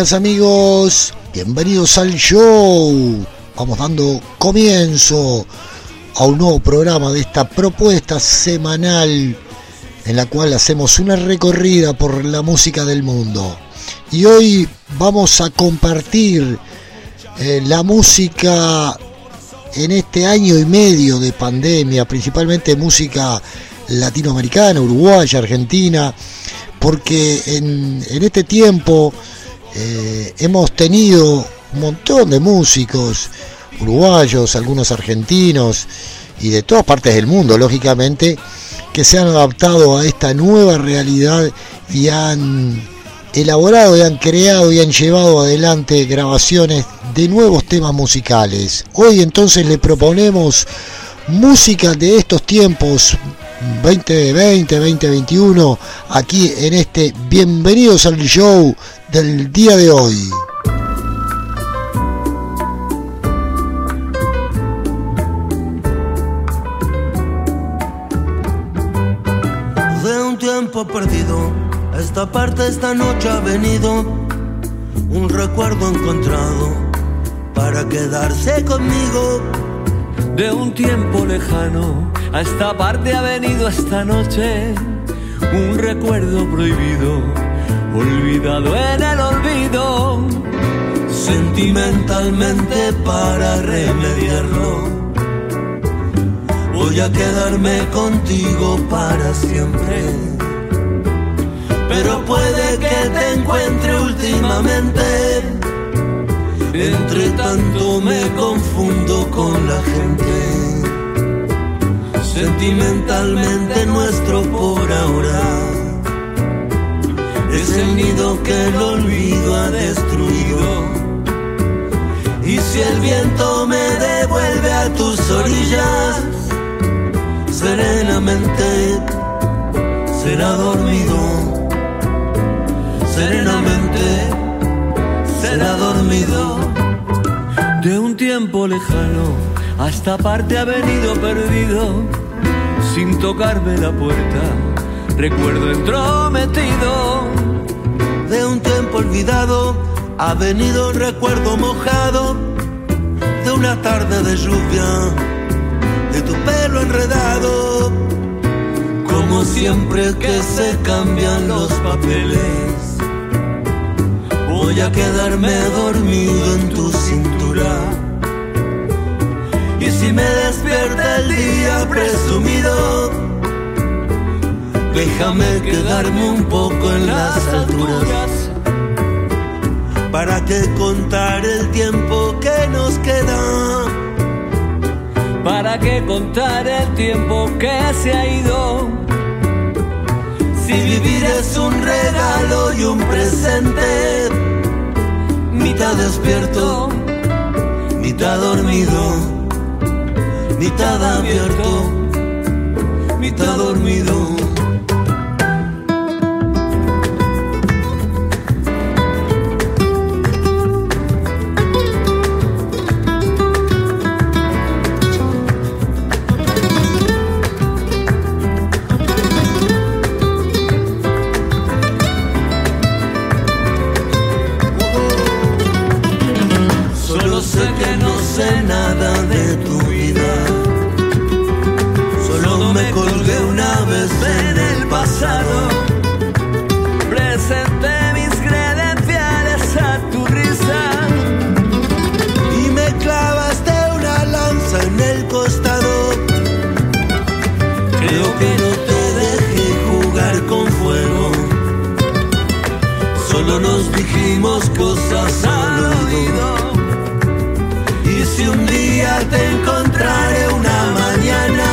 Amigos, bienvenidos al show. Vamos dando comienzo a un nuevo programa de esta propuesta semanal en la cual hacemos una recorrida por la música del mundo. Y hoy vamos a compartir eh, la música en este año y medio de pandemia, principalmente música latinoamericana, uruguaya, argentina, porque en, este tiempo eh, hemos tenido un montón de músicos uruguayos, algunos argentinos y de todas partes del mundo, lógicamente, que se han adaptado a esta nueva realidad y han elaborado y han creado y han llevado adelante grabaciones de nuevos temas musicales. Hoy entonces le proponemos música de estos tiempos 2020, 2021, aquí en este Bienvenidos al Show del día de hoy. De un tiempo perdido, esta parte esta noche ha venido un recuerdo encontrado para quedarse conmigo. De un tiempo lejano a esta parte ha venido esta noche un recuerdo prohibido, olvidado en el olvido. Sentimentalmente para remediarlo, voy a quedarme contigo para siempre. Pero puede que te encuentre últimamente entre tanto me confundo con la gente. Sentimentalmente nuestro por ahora es el nido que el olvido ha destruido. Y si el viento me devuelve a tus orillas, serenamente será dormido. Tiempo lejano a parte ha venido perdido, sin tocarme la puerta, recuerdo entrometido. De un tiempo olvidado ha venido un recuerdo mojado, de una tarde de lluvia, de tu pelo enredado. Como siempre que se cambian los papeles voy a quedarme dormido en tu cintura. Si me despierta el día presumido, déjame quedarme un poco en las alturas. ¿Para qué contar el tiempo que nos queda? ¿Para qué contar el tiempo que se ha ido? Si vivir es un regalo y un presente mitad despierto, mitad dormido, mitad abierto, mitad dormido. que no te dejé jugar con fuego. Solo nos dijimos cosas al oído. Y si un día te encontraré una mañana,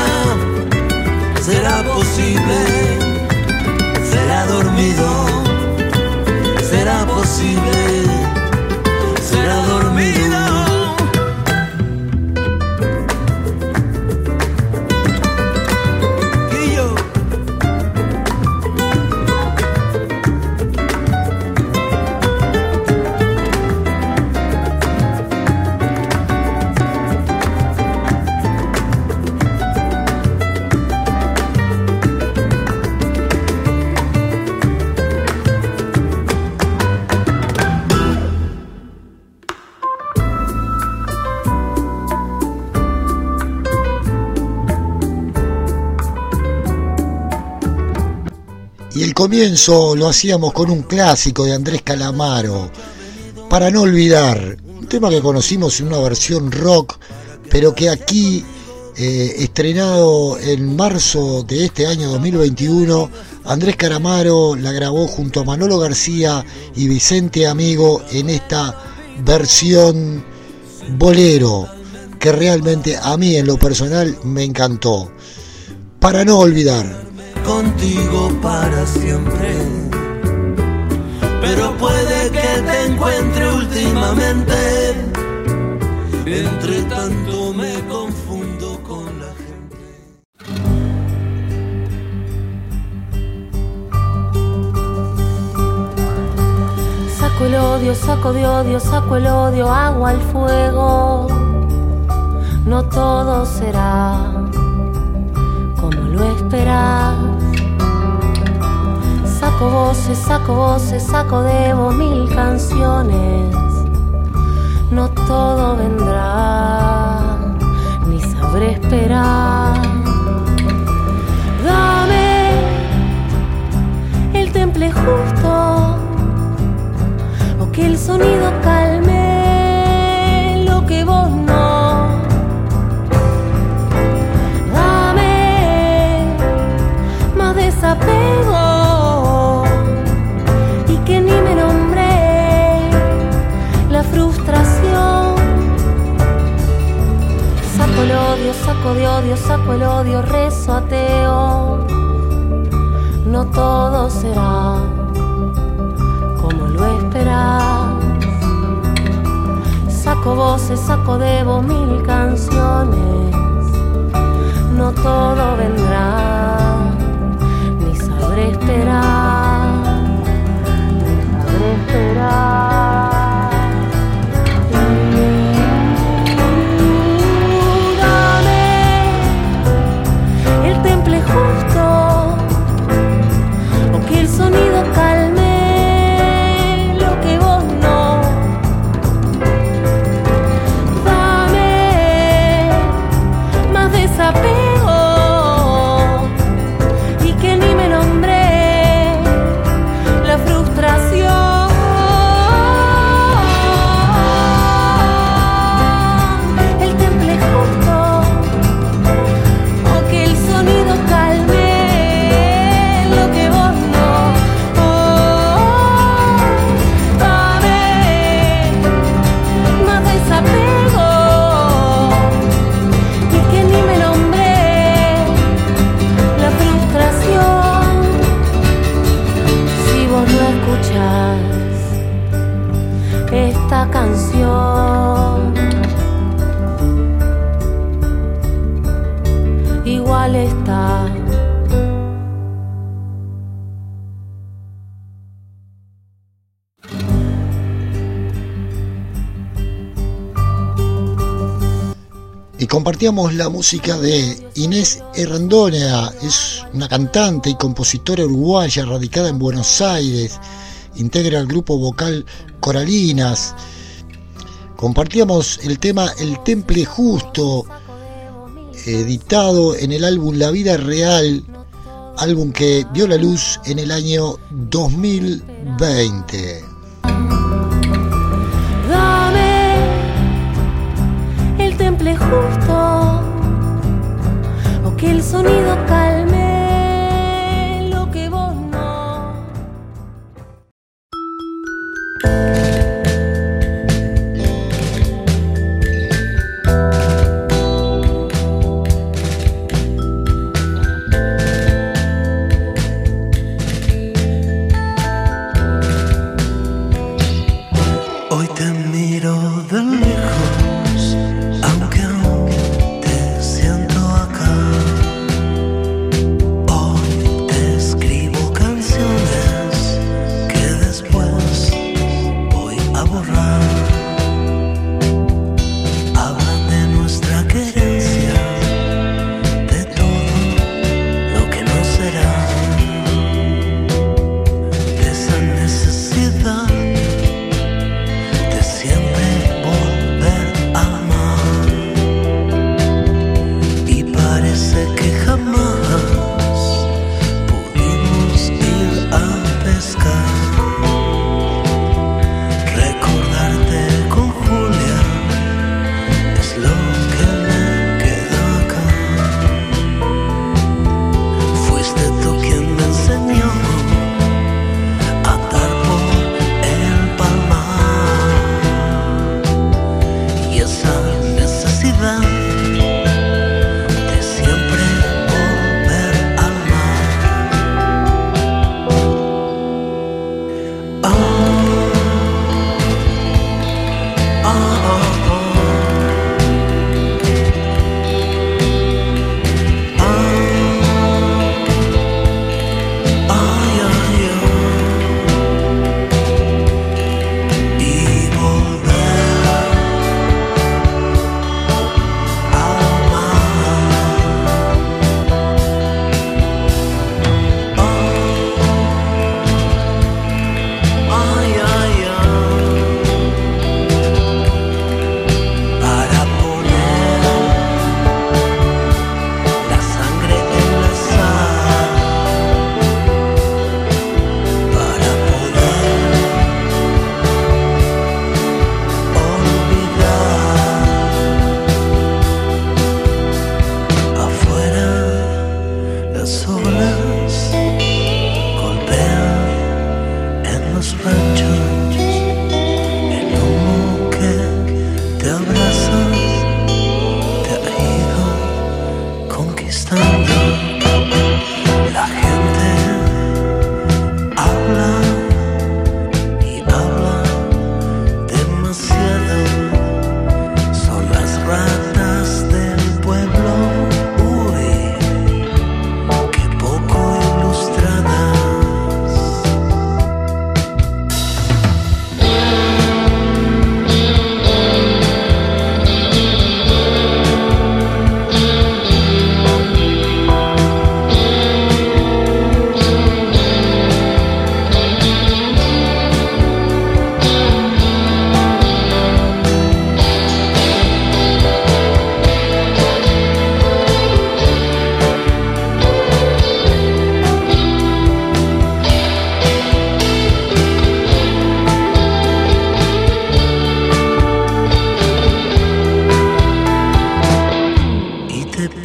será posible. Y el comienzo lo hacíamos con un clásico de Andrés Calamaro, para no olvidar, un tema que conocimos en una versión rock, pero que aquí, eh, estrenado en marzo de este año 2021, Andrés Calamaro la grabó junto a Manolo García y Vicente Amigo en esta versión bolero, que realmente a mí en lo personal me encantó. Para no olvidar contigo para siempre. Pero puede que te encuentre últimamente. Entre tanto me confundo con la gente. Saco el odio, saco de odio, saco el odio, agua al fuego. No todo será como lo esperas saco voces, saco voces, saco debo mil canciones. No todo vendrá, ni sabré esperar. Dame el temple justo, o que el sonido calme saco de odio, saco el odio, rezo ateo. No todo será como lo esperas. Saco voces, saco debo mil canciones. No todo vendrá, ni sabré esperar, compartíamos la música de Inés Herrandona, es una cantante y compositora uruguaya radicada en Buenos Aires, integra el grupo vocal Coralinas. Compartíamos el tema El Temple Justo, editado en el álbum La Vida Real, álbum que dio la luz en el año 2020. El sonido calme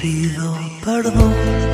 pido perdón.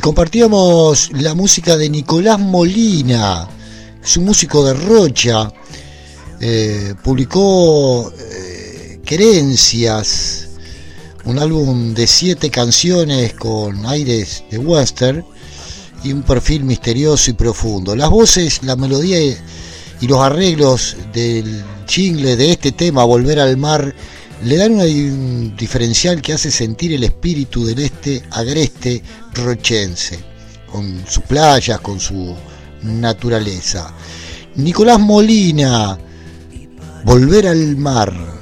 Compartíamos la música de Nicolás Molina, es un músico de Rocha, eh, publicó eh, Querencias, un álbum de siete canciones con aires de western y un perfil misterioso y profundo. Las voces, la melodía y los arreglos del chingle de este tema, Volver al Mar, le dan un diferencial que hace sentir el espíritu del este agreste rochense, con sus playas, con su naturaleza. Nicolás Molina, Volver al Mar.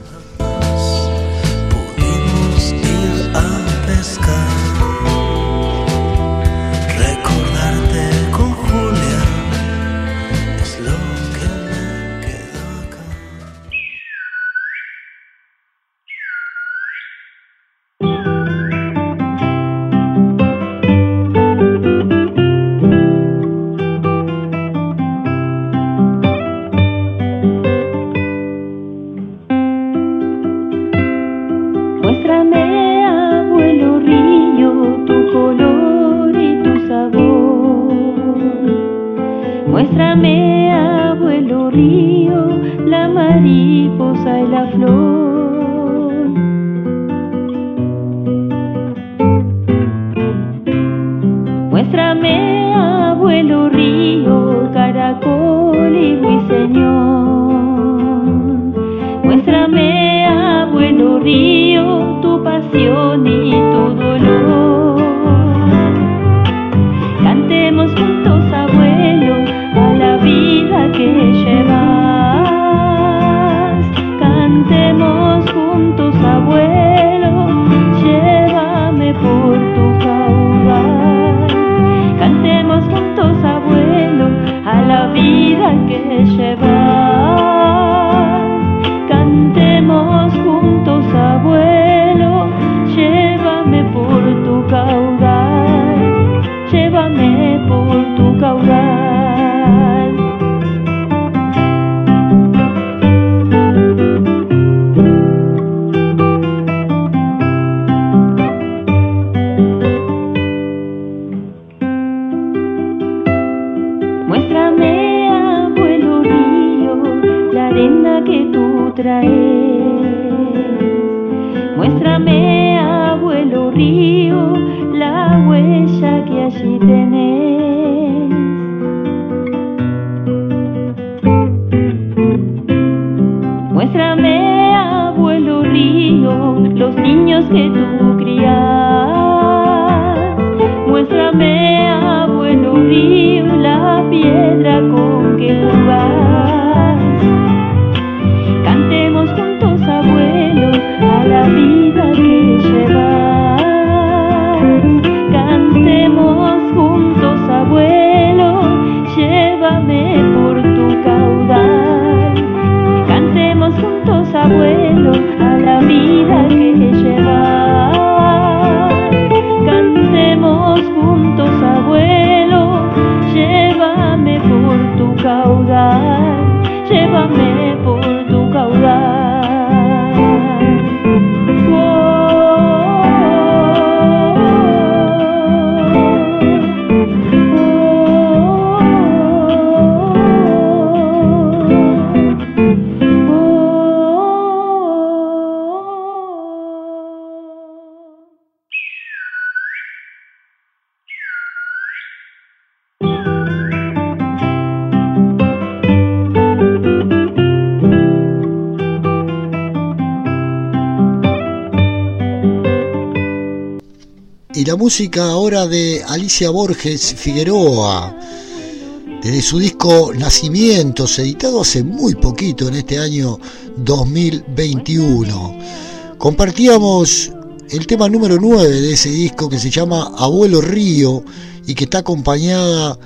la piedra con que tú. Cantemos juntos, abuelo, a la vida que llevas. Música ahora de Alicia Borges Figueroa, desde su disco Nacimientos, editado hace muy poquito en este año 2021. Compartíamos el tema número 9 de ese disco que se llama Abuelo Río y que está acompañada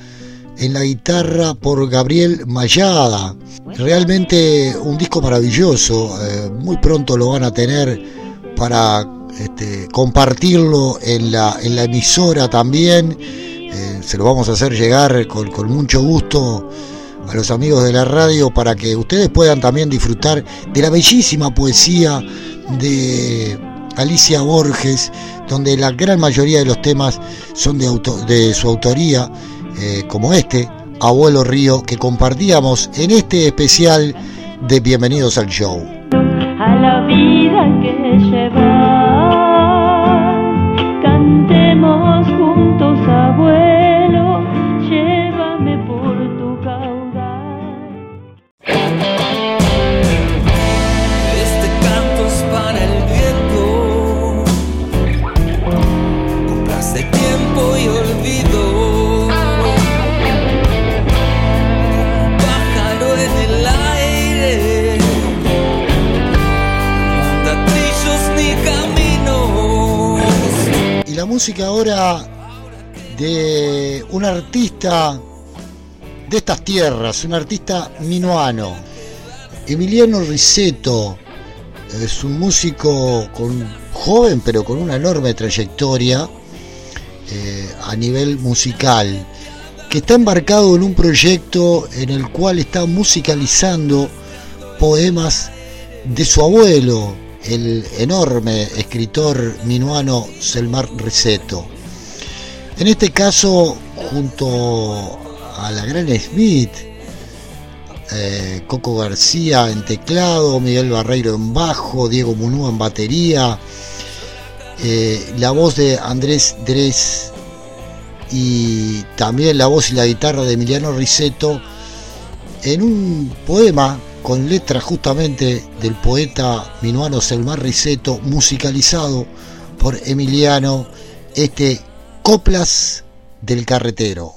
en la guitarra por Gabriel Mayada. Realmente un disco maravilloso, eh, muy pronto lo van a tener para este, compartirlo en la, en la emisora también. Eh, se lo vamos a hacer llegar con, mucho gusto a los amigos de la radio para que ustedes puedan también disfrutar de la bellísima poesía de Alicia Borges, donde la gran mayoría de los temas son de, de su autoría, eh, como este, Abuelo Río, que compartíamos en este especial de Bienvenidos al Show. A la vida música ahora de un artista de estas tierras, un artista minuano. Emiliano Riseto es un músico joven pero con una enorme trayectoria eh, a nivel musical, que está embarcado en un proyecto en el cual está musicalizando poemas de su abuelo, el enorme escritor minuano Selmar Riseto. En este caso, junto a la gran Smith, eh, Coco García en teclado, Miguel Barreiro en bajo, Diego Munúa en batería, eh, la voz de Andrés Dres y también la voz y la guitarra de Emiliano Riseto en un poema con letra justamente del poeta minuano Selmar Riseto, musicalizado por Emiliano, este Coplas del Carretero.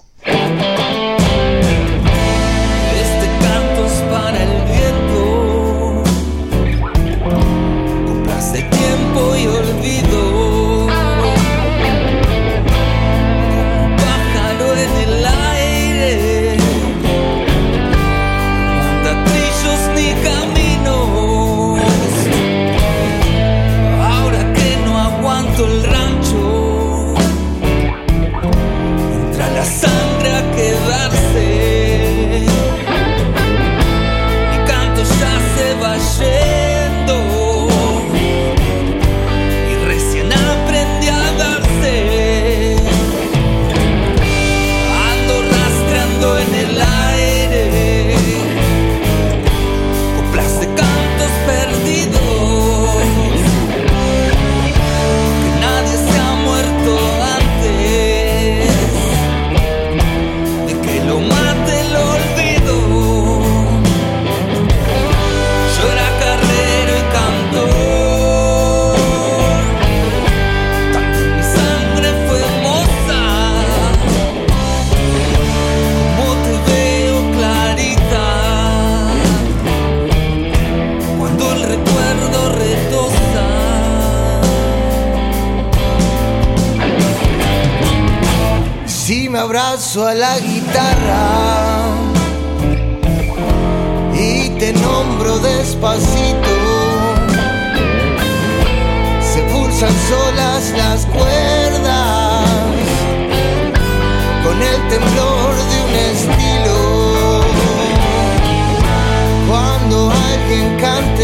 A la guitarra y te nombro despacito. Se pulsan solas las cuerdas con el temblor de un estilo. Cuando alguien cante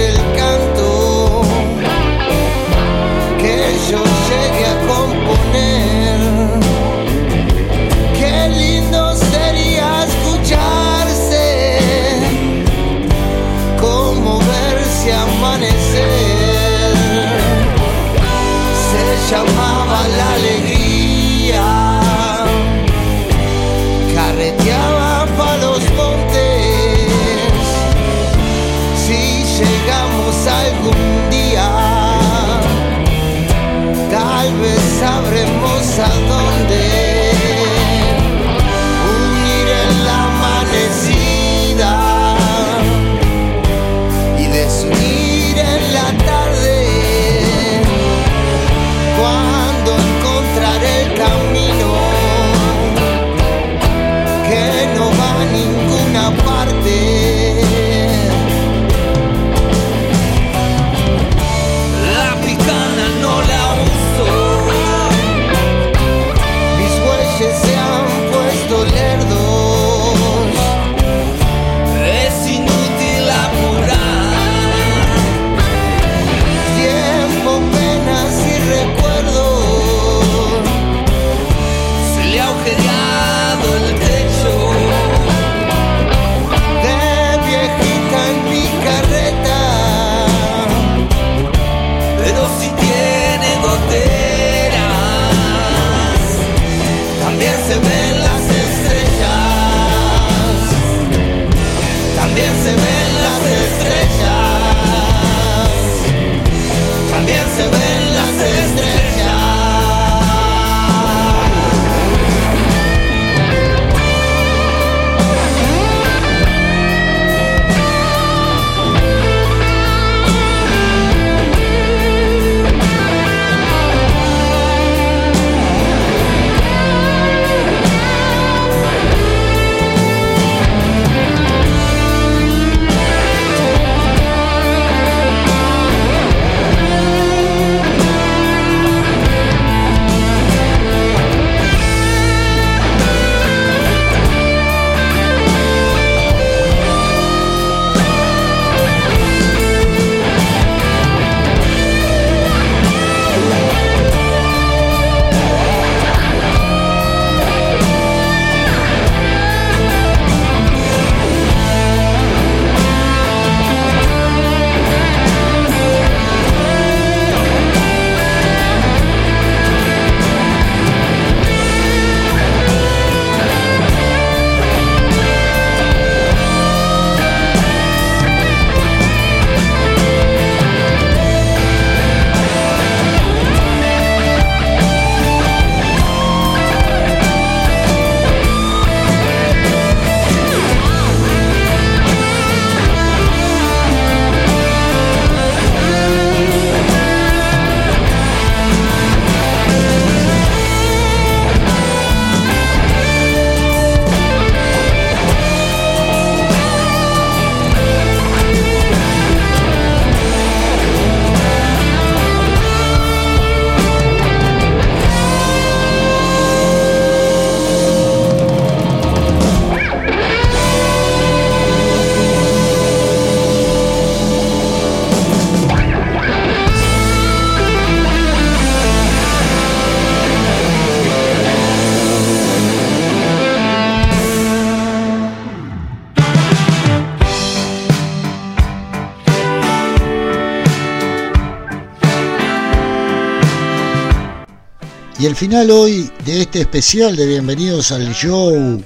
Y el final hoy de este especial de Bienvenidos al Show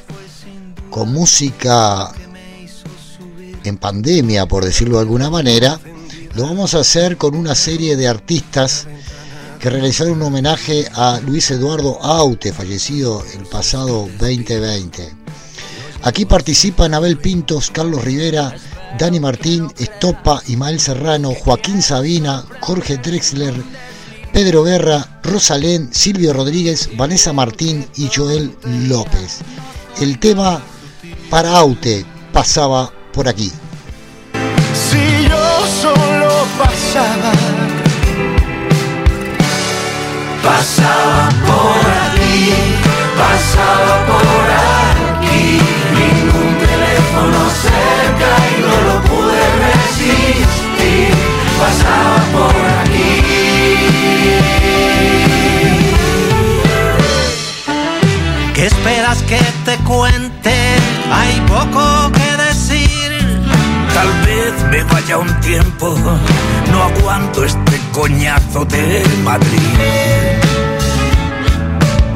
con música en pandemia, por decirlo de alguna manera, lo vamos a hacer con una serie de artistas que realizaron un homenaje a Luis Eduardo Aute, fallecido el pasado 2020. Aquí participan Abel Pintos, Carlos Rivera, Dani Martín, Estopa, Ismael Serrano, Joaquín Sabina, Jorge Drexler, Pedro Guerra, Rosalén, Silvio Rodríguez, Vanessa Martín y Joel López. El tema para Aute pasaba por aquí. Si yo solo pasaba, pasaba por aquí, pasaba por aquí, ningún teléfono cerca coñazo de Madrid.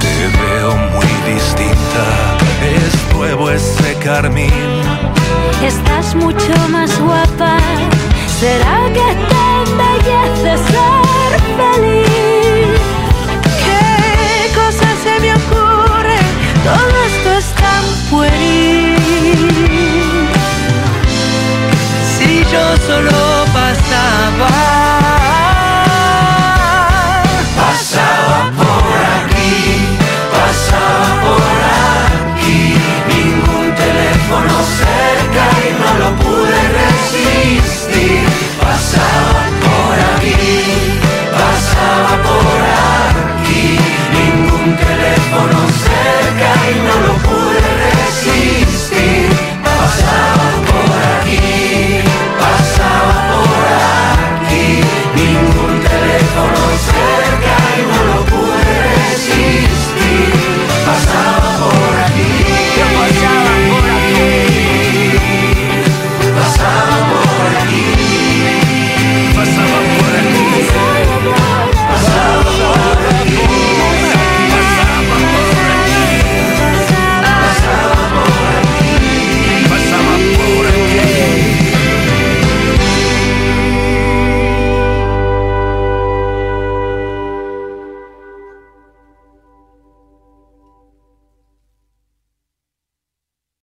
Te veo muy distinta, es nuevo ese carmín. Estás mucho más guapa. ¿Será que te embellece ser feliz? ¿Qué cosas se me ocurre? Todo esto es tan pueril. Si yo solo pasaba.